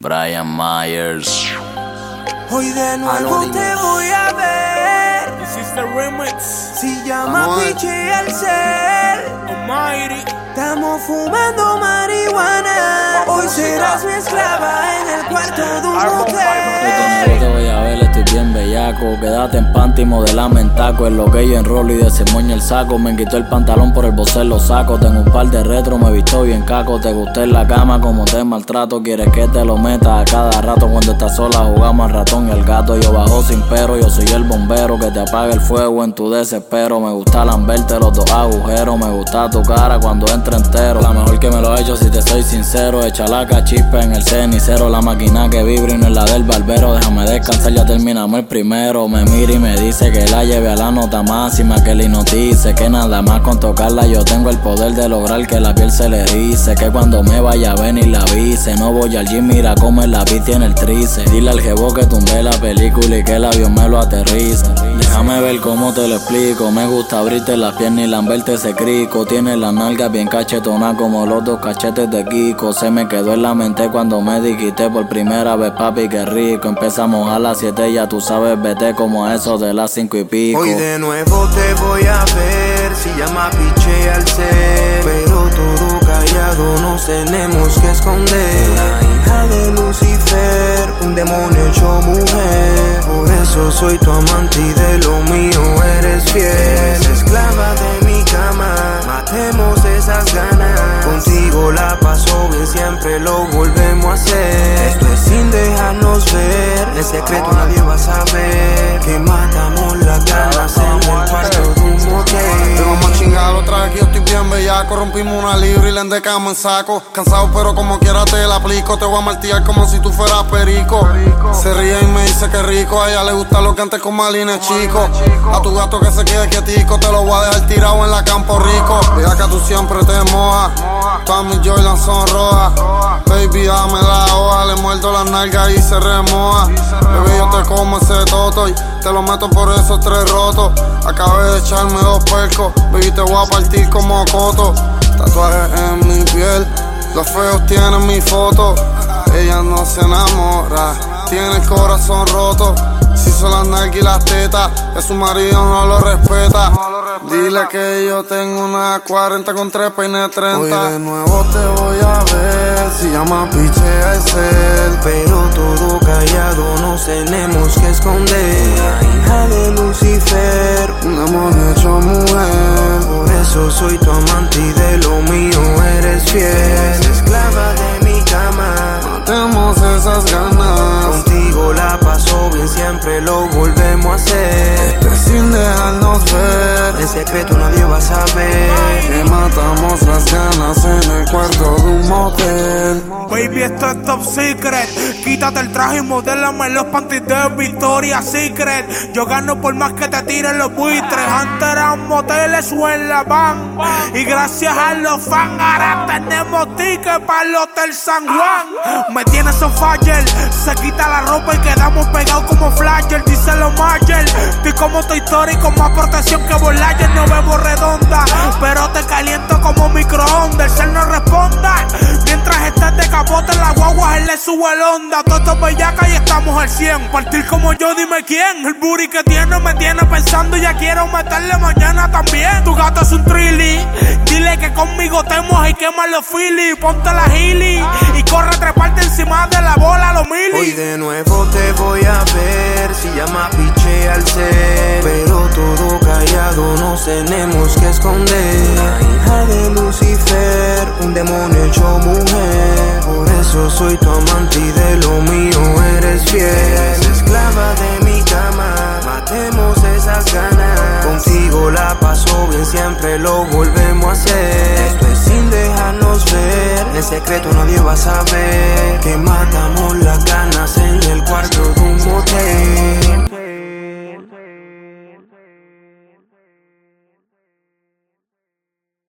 Brian Myers. Hoy de nuevo te voy a ver. Remix. Si llama Pichi el ser. Almighty. Estamos fumando marihuana. Hoy serás mi esclava en el cuarto de un motel. Quédate en panty, modelame en taco. Es lo que yo enrolo y desemoño el saco. Me quitó el pantalón por el bocel, lo saco. Tengo un par de retro, me visto bien caco. Te gusté en la cama como te maltrato. Quieres que te lo meta a cada rato. Cuando estás sola jugamos al ratón y el gato. Yo bajo sin pero, yo soy el bombero que te apaga el fuego en tu desespero. Me gusta lamberte los dos agujeros. Me gusta tu cara cuando entra entero. La mejor que me lo he hecho si te soy sincero. Echa la cachispa en el cenicero. La máquina que vibra y no es la del barbero. Déjame descansar, ya terminamos el primero. Me mira y me dice que la lleve a la nota máxima. Que le hipnotice. Que nada más con tocarla yo tengo el poder de lograr que la piel se le dice. Que cuando me vaya a venir la avise. No voy al mira cómo el lápiz tiene el trice. Dile al jevo que tumbe la película y que el avión me lo aterriza. Déjame ver cómo te lo explico. Me gusta abrirte las piernas y lamberte ese crico. Tiene la nalga bien cachetona como los dos cachetes de Kiko. Se me quedó en la mente cuando me dijiste por primera vez, papi, qué rico. Empezamos a las 7, ya tú sabes, como eso de las 5 y pico. Hoy de nuevo te voy a ver. Si llama Piche al ser. Pero todo callado nos tenemos que esconder. La hija de Lucifer, un demonio hecho mujer. Por eso soy tu amante y de lo mío eres fiel. Esclava de mi cama, matemos esas ganas. Contigo la paso bien, siempre lo volvemos a hacer. Esto es sin dejarnos ver. En secreto bien bellaco Rompimos una libra y le endecamos en saco. Cansado pero como quiera te la aplico. Te voy a martillar como si tú fueras perico. Se ríe y me dice que rico. A ella le gusta lo que antes con Malines chico. A tu gato que se quede quietico Te lo voy a dejar tirado en la campo rico. Bellaca tú siempre te mojas. Todas mis Jordan son rojas. Baby dame la hoja. Le muerdo las nalgas y se remoja. Bebé yo te como ese y te lo meto por esos tres rotos. Acabé de echarme dos percos Baby te voy a partir como coto. Tatuajes en mi piel Los feos tienen mi foto. Ella no se enamora Tiene el corazón roto. Si son las nalgas y las tetas Que su marido no lo respeta Dile que yo tengo una 40 con tres peines 30 Hoy de nuevo te voy a ver. Si llama piche a ser Pero todo callado nos tenemos que esconder. La hija de Lucifer, Un demonio hecho mujer. Por eso soy tu amante y de lo mío eres fiel. Esclava de mi cama, Matemos esas ganas. Contigo la paso bien, siempre lo volvemos a hacer. Es sin dejarnos ver secreto nadie va a saber. Que matamos las ganas en el cuarto de un motel Baby, esto es top secret. Quítate el traje y modélame los panties de Victoria Secret. Yo gano por más que te tiren los buitres. Antes eran moteles o en la van. Y gracias a los fans, ahora tenemos tickets para el Hotel San Juan. Me tienes on fire. Se quita la ropa y quedamos pegados como flasher. Díselo Mayer. Estoy como tu historia con más protección que Volayer. No bebo redonda, pero te caliento como microondas. El cel no guagua, él le sube el onda. Todo esto es bellaca y estamos al 100. Partir como yo, dime quién. El booty que tiene me tiene pensando. Ya quiero meterle mañana también. Tu gato es un trilly. Dile que conmigo te mojas y quema los philly. Ponte la gili y corre a treparte encima de la bola, los Hoy mili. de nuevo te voy a ver. Si llama piche al ser. Pero todo callado nos tenemos que esconder. La hija de Lucifer, un demonio hecho mujer. Soy tu amante y de lo mío eres fiel. Esclava de mi cama, matemos esas ganas. Contigo la paso bien, siempre lo volvemos a hacer. Esto es sin dejarnos ver. En secreto nadie va a saber que matamos las ganas